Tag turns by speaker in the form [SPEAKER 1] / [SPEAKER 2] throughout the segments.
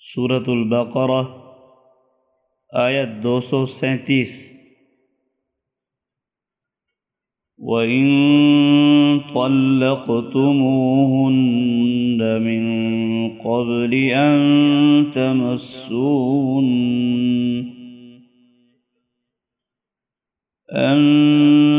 [SPEAKER 1] صورت البقرہ آیت دو سو سینتیس۔ وَإِن طَلَّقْتُمُوهُنَّ مِن قَبْلِ أَن تَمَسُّوهُنَّ أَن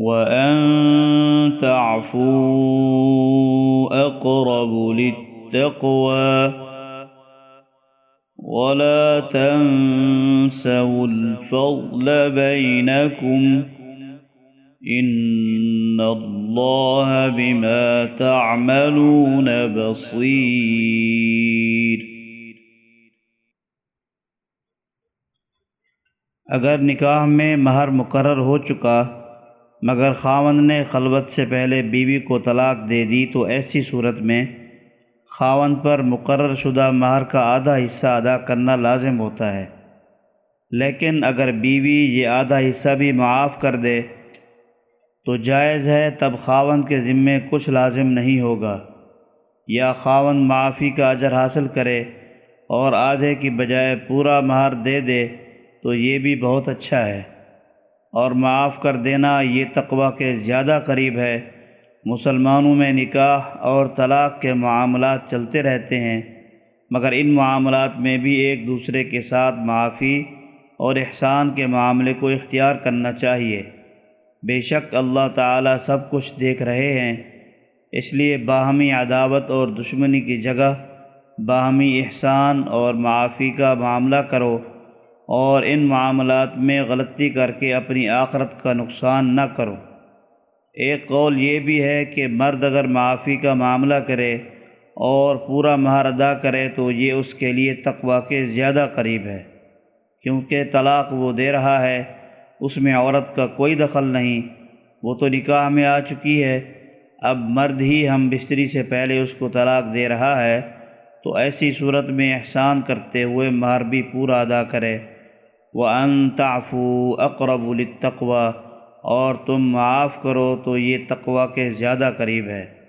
[SPEAKER 1] وأن تعفوا أقرب للتقوى ولا تنسوا الفضل بينكم إن الله بما تعملون بصير
[SPEAKER 2] اگر نکاح میں مہر مقرر ہو چکا مگر خاوند نے خلوت سے پہلے بیوی کو طلاق دے دی تو ایسی صورت میں خاوند پر مقرر شدہ مہر کا آدھا حصہ ادا کرنا لازم ہوتا ہے۔ لیکن اگر بیوی یہ آدھا حصہ بھی معاف کر دے تو جائز ہے تب خاوند کے ذمے کچھ لازم نہیں ہوگا۔ یا خاوند معافی کا اجر حاصل کرے اور آدھے کی بجائے پورا مہر دے دے تو یہ بھی بہت اچھا ہے۔ اور معاف کر دینا یہ تقوی کے زیادہ قریب ہے۔ مسلمانوں میں نکاح اور طلاق کے معاملات چلتے رہتے ہیں، مگر ان معاملات میں بھی ایک دوسرے کے ساتھ معافی اور احسان کے معاملے کو اختیار کرنا چاہیے۔ بے شک اللہ تعالیٰ سب کچھ دیکھ رہے ہیں، اس لیے باہمی عداوت اور دشمنی کی جگہ باہمی احسان اور معافی کا معاملہ کرو۔ اور ان معاملات میں غلطی کر کے اپنی آخرت کا نقصان نہ کرو۔ ایک قول یہ بھی ہے کہ مرد اگر معافی کا معاملہ کرے اور پورا مہر ادا کرے تو یہ اس کے لیے تقوی کے زیادہ قریب ہے، کیونکہ طلاق وہ دے رہا ہے، اس میں عورت کا کوئی دخل نہیں۔ وہ تو نکاح میں آ چکی ہے۔ اب مرد ہی ہم بستری سے پہلے اس کو طلاق دے رہا ہے تو ایسی صورت میں احسان کرتے ہوئے مہر بھی پورا ادا کرے۔ وہ ان تعفو اقرب التقوی اور تم معاف کرو تو یہ تقوی کے زیادہ قریب ہے۔